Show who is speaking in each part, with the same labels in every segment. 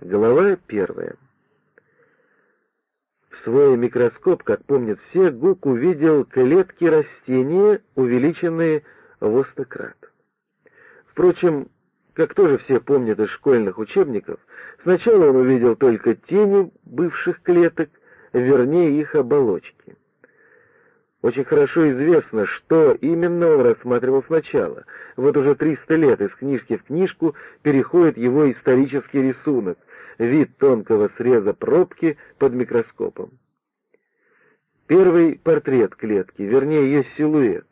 Speaker 1: Глава первая. В свой микроскоп, как помнят все, Гук увидел клетки растения, увеличенные в остократ. Впрочем, как тоже все помнят из школьных учебников, сначала он увидел только тени бывших клеток, вернее их оболочки. Очень хорошо известно, что именно он рассматривал сначала. Вот уже 300 лет из книжки в книжку переходит его исторический рисунок, вид тонкого среза пробки под микроскопом. Первый портрет клетки, вернее ее силуэт.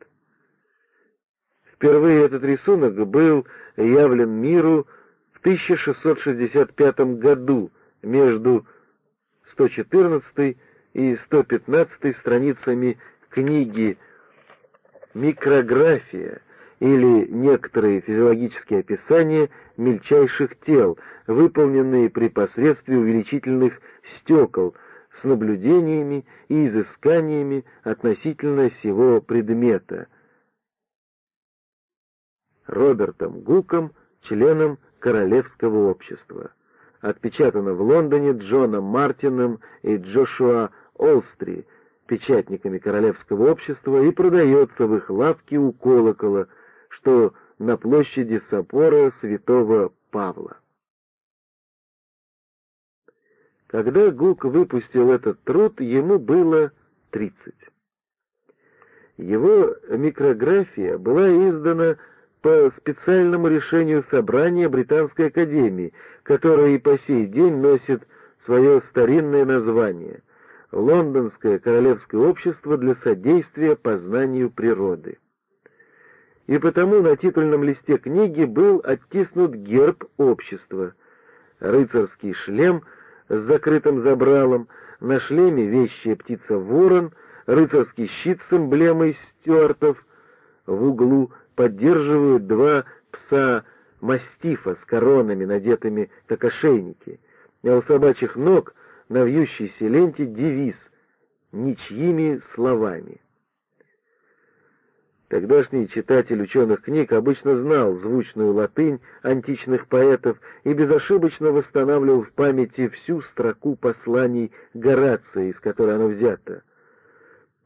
Speaker 1: Впервые этот рисунок был явлен миру в 1665 году между 114 и 115 страницами книги «Микрография» или некоторые физиологические описания мельчайших тел, выполненные при посредстве увеличительных стекол с наблюдениями и изысканиями относительно сего предмета. Робертом Гуком, членом Королевского общества. Отпечатано в Лондоне Джоном Мартином и Джошуа Олстри, печатниками Королевского общества, и продается в их лавке у колокола, что на площади собора святого Павла. Когда Гук выпустил этот труд, ему было 30. Его микрография была издана по специальному решению собрания Британской академии, которое и по сей день носит свое старинное название «Лондонское королевское общество для содействия познанию природы». И потому на титульном листе книги был оттиснут герб общества, рыцарский шлем — с закрытым забралом, на шлеме вещая птица-ворон, рыцарский щит с эмблемой стюартов, в углу поддерживают два пса-мастифа с коронами, надетыми как ошейники, а у собачьих ног на вьющейся ленте девиз «Ничьими словами». Тогдашний читатель ученых книг обычно знал звучную латынь античных поэтов и безошибочно восстанавливал в памяти всю строку посланий Горация, из которой оно взято.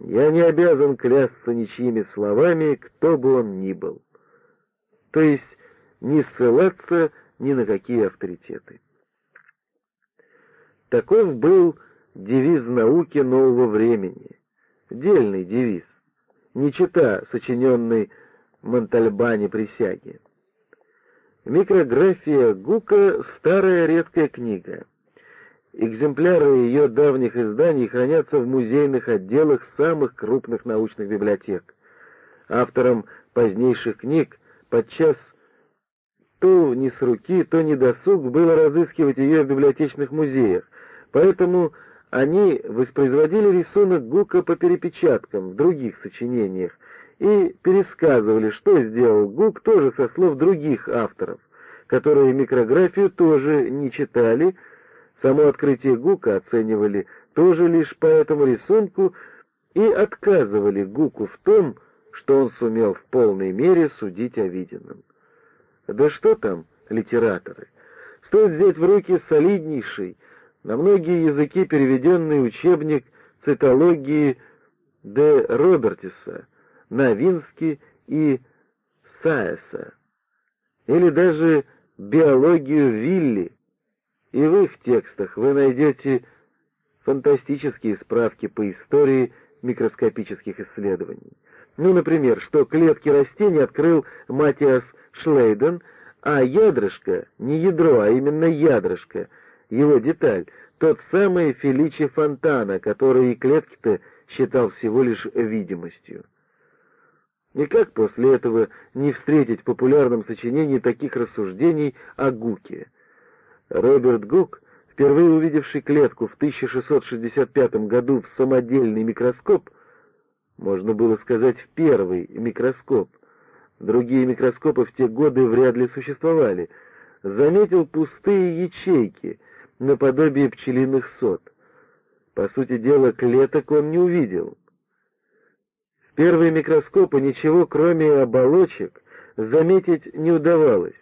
Speaker 1: «Я не обязан клясться ничьими словами, кто бы он ни был». То есть не ссылаться ни на какие авторитеты. Таков был девиз науки нового времени, дельный девиз не чита сочиненной Монтальбани присяги. Микрография Гука — старая редкая книга. Экземпляры ее давних изданий хранятся в музейных отделах самых крупных научных библиотек. Авторам позднейших книг подчас то не с руки, то не досуг было разыскивать ее в библиотечных музеях, поэтому они воспроизводили рисунок Гука по перепечаткам в других сочинениях и пересказывали, что сделал Гук тоже со слов других авторов, которые микрографию тоже не читали, само открытие Гука оценивали тоже лишь по этому рисунку и отказывали Гуку в том, что он сумел в полной мере судить о виденном. Да что там, литераторы? Стоит взять в руки солиднейший, на многие языки переведенный учебник цитологии де Робертиса, Новински и Саеса, или даже биологию Вилли, и в их текстах вы найдете фантастические справки по истории микроскопических исследований. Ну, например, что клетки растений открыл Матиас Шлейден, а ядрышко, не ядро, а именно ядрышко — его деталь, тот самый Феличи Фонтана, который и клетки-то считал всего лишь видимостью. Никак после этого не встретить в популярном сочинении таких рассуждений о Гуке. Роберт Гук, впервые увидевший клетку в 1665 году в самодельный микроскоп, можно было сказать, в первый микроскоп, другие микроскопы в те годы вряд ли существовали, заметил пустые ячейки — наподобие пчелиных сот. По сути дела, клеток он не увидел. В первые микроскопы ничего, кроме оболочек, заметить не удавалось.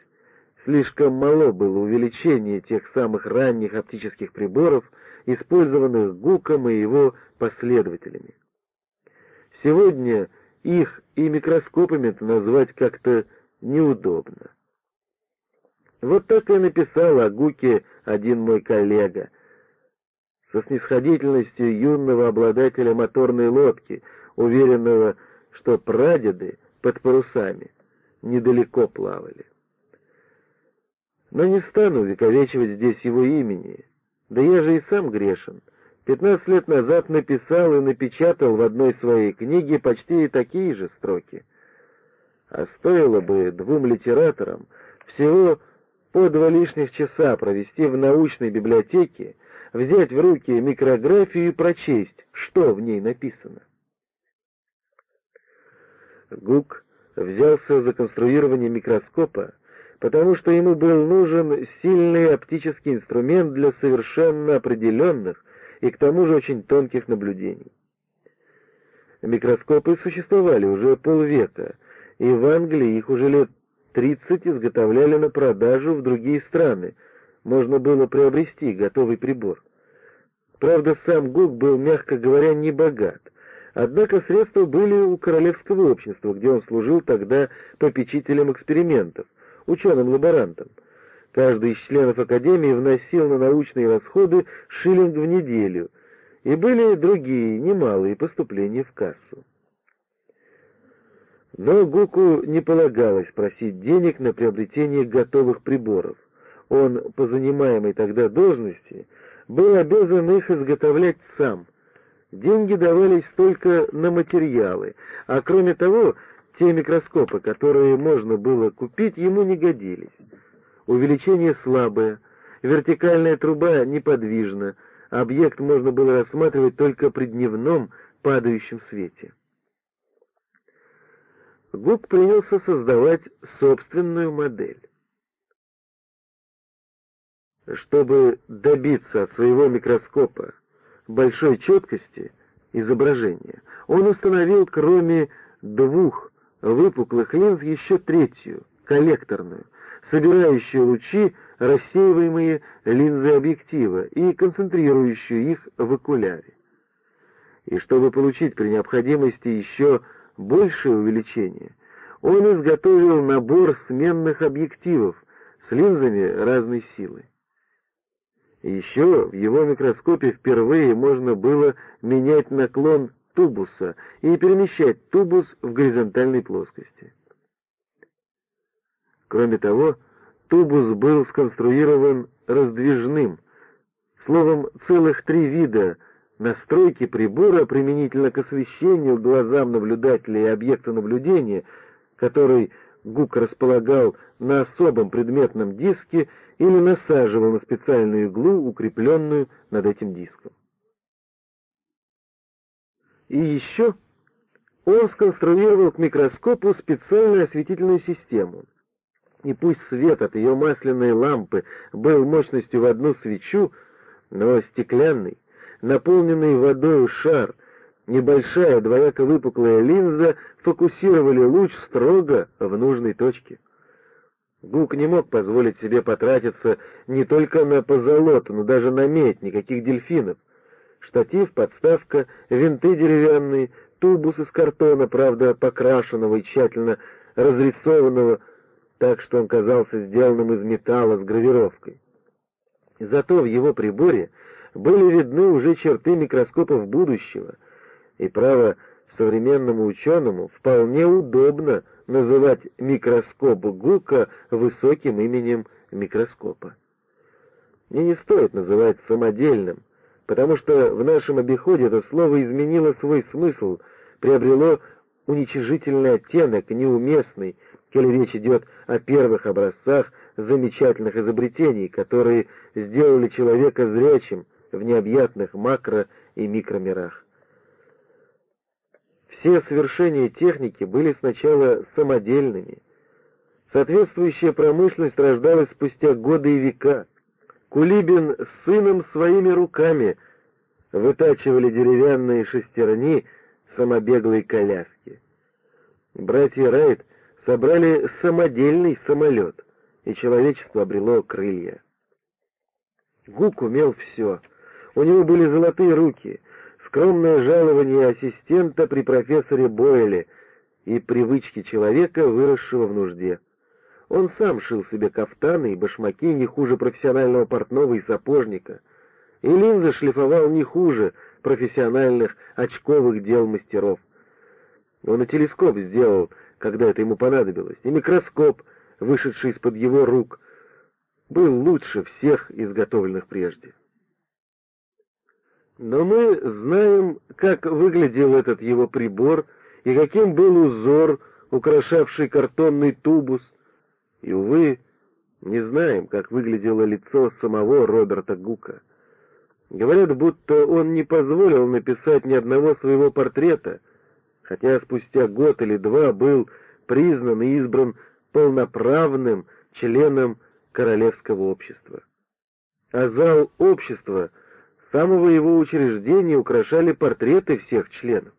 Speaker 1: Слишком мало было увеличения тех самых ранних оптических приборов, использованных Гуком и его последователями. Сегодня их и микроскопами-то назвать как-то неудобно. Вот так и написал о Гуке один мой коллега, со снисходительностью юного обладателя моторной лодки, уверенного, что прадеды под парусами недалеко плавали. Но не стану вековечивать здесь его имени, да я же и сам грешен. Пятнадцать лет назад написал и напечатал в одной своей книге почти такие же строки. А стоило бы двум литераторам всего по два лишних часа провести в научной библиотеке, взять в руки микрографию и прочесть, что в ней написано. Гук взялся за конструирование микроскопа, потому что ему был нужен сильный оптический инструмент для совершенно определенных и к тому же очень тонких наблюдений. Микроскопы существовали уже полвека, и в Англии их уже лет 30 изготовляли на продажу в другие страны, можно было приобрести готовый прибор. Правда, сам Гук был, мягко говоря, не богат, однако средства были у Королевского общества, где он служил тогда попечителем экспериментов, ученым-лаборантом. Каждый из членов Академии вносил на научные расходы шиллинг в неделю, и были другие немалые поступления в кассу. Но Гуку не полагалось просить денег на приобретение готовых приборов. Он, по занимаемой тогда должности, был обязан их изготовлять сам. Деньги давались только на материалы, а кроме того, те микроскопы, которые можно было купить, ему не годились. Увеличение слабое, вертикальная труба неподвижна, объект можно было рассматривать только при дневном падающем свете. Гук принялся создавать собственную модель. Чтобы добиться от своего микроскопа большой четкости изображения, он установил кроме двух выпуклых линз еще третью, коллекторную, собирающую лучи, рассеиваемые линзы объектива и концентрирующую их в окуляре. И чтобы получить при необходимости еще большее увеличение, он изготовил набор сменных объективов с линзами разной силы. Еще в его микроскопе впервые можно было менять наклон тубуса и перемещать тубус в горизонтальной плоскости. Кроме того, тубус был сконструирован раздвижным. Словом, целых три вида настройки прибора применительно к освещению глазам наблюдателя и объекта наблюдения, который Гук располагал на особом предметном диске или насаживал на специальную иглу, укрепленную над этим диском. И еще он сконструировал к микроскопу специальную осветительную систему. И пусть свет от ее масляной лампы был мощностью в одну свечу, но стеклянный, наполненный водой шар, небольшая двояко выпуклая линза фокусировали луч строго в нужной точке. Гук не мог позволить себе потратиться не только на позолоту, но даже на медь, никаких дельфинов. Штатив, подставка, винты деревянные, тубус из картона, правда, покрашенного и тщательно разрисованного, так что он казался сделанным из металла с гравировкой. Зато в его приборе были видны уже черты микроскопов будущего, и, право, современному ученому вполне удобно называть микроскоп Гука высоким именем микроскопа. И не стоит называть самодельным, потому что в нашем обиходе это слово изменило свой смысл, приобрело уничижительный оттенок, неуместный, коли речь идет о первых образцах замечательных изобретений, которые сделали человека зрячим в необъятных макро- и микромирах. Все совершения техники были сначала самодельными. Соответствующая промышленность рождалась спустя годы и века. Кулибин с сыном своими руками вытачивали деревянные шестерни самобеглой коляски. Братья Райт собрали самодельный самолет, и человечество обрело крылья. Гук умел все. У него были золотые руки, скромное жалование ассистента при профессоре Бойле и привычки человека, выросшего в нужде. Он сам шил себе кафтаны и башмаки не хуже профессионального портного и сапожника, и линзы шлифовал не хуже профессиональных очковых дел мастеров. Он и телескоп сделал, когда это ему понадобилось, и микроскоп, вышедший из-под его рук, был лучше всех изготовленных прежде. Но мы знаем, как выглядел этот его прибор и каким был узор, украшавший картонный тубус, и, увы, не знаем, как выглядело лицо самого Роберта Гука. Говорят, будто он не позволил написать ни одного своего портрета, хотя спустя год или два был признан и избран полноправным членом Королевского общества. А зал общества самого его учреждения украшали портреты всех членов.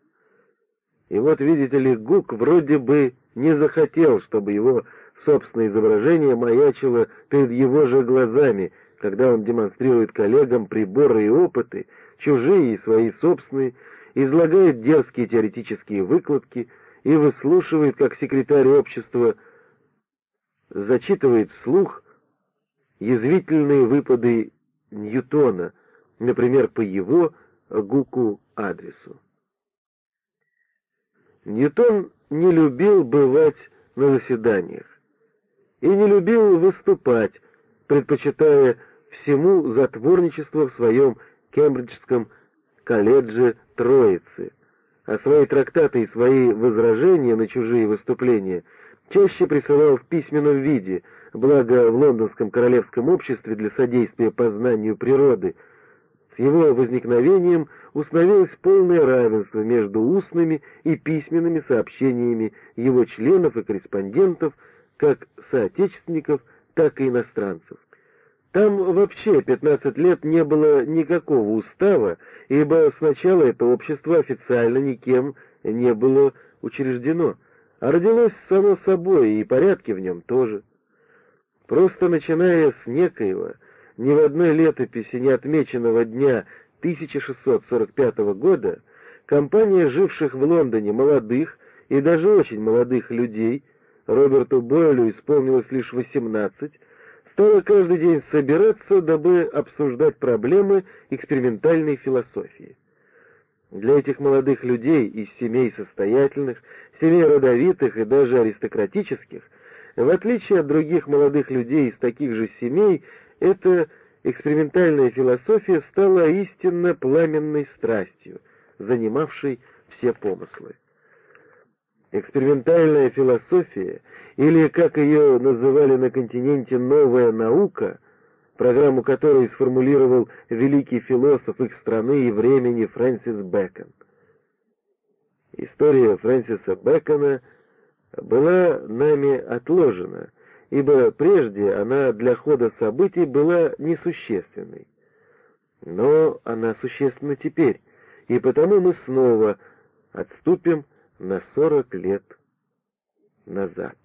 Speaker 1: И вот, видите ли, Гук вроде бы не захотел, чтобы его собственное изображение маячило перед его же глазами, когда он демонстрирует коллегам приборы и опыты, чужие и свои собственные, излагает дерзкие теоретические выкладки и выслушивает, как секретарь общества зачитывает вслух язвительные выпады Ньютона, например, по его Гуку адресу. Ньютон не любил бывать на заседаниях и не любил выступать, предпочитая всему затворничество в своем Кембриджском колледже Троицы, а свои трактаты и свои возражения на чужие выступления чаще присылал в письменном виде, благо в Лондонском королевском обществе для содействия познанию природы с его возникновением установилось полное равенство между устными и письменными сообщениями его членов и корреспондентов, как соотечественников, так и иностранцев. Там вообще 15 лет не было никакого устава, ибо сначала это общество официально никем не было учреждено, а родилось само собой, и порядки в нем тоже. Просто начиная с некоего, ни в одной летописи не отмеченного дня 1645 года, компания живших в Лондоне молодых и даже очень молодых людей, Роберту Бойлю исполнилось лишь 18, стала каждый день собираться, дабы обсуждать проблемы экспериментальной философии. Для этих молодых людей из семей состоятельных, семей родовитых и даже аристократических, в отличие от других молодых людей из таких же семей, эта экспериментальная философия стала истинно пламенной страстью, занимавшей все помыслы. Экспериментальная философия, или, как ее называли на континенте, новая наука, программу которой сформулировал великий философ их страны и времени Фрэнсис Бэкон. История Фрэнсиса Бэкона была нами отложена, ибо прежде она для хода событий была несущественной. Но она существенна теперь, и потому мы снова отступим на сорок лет назад.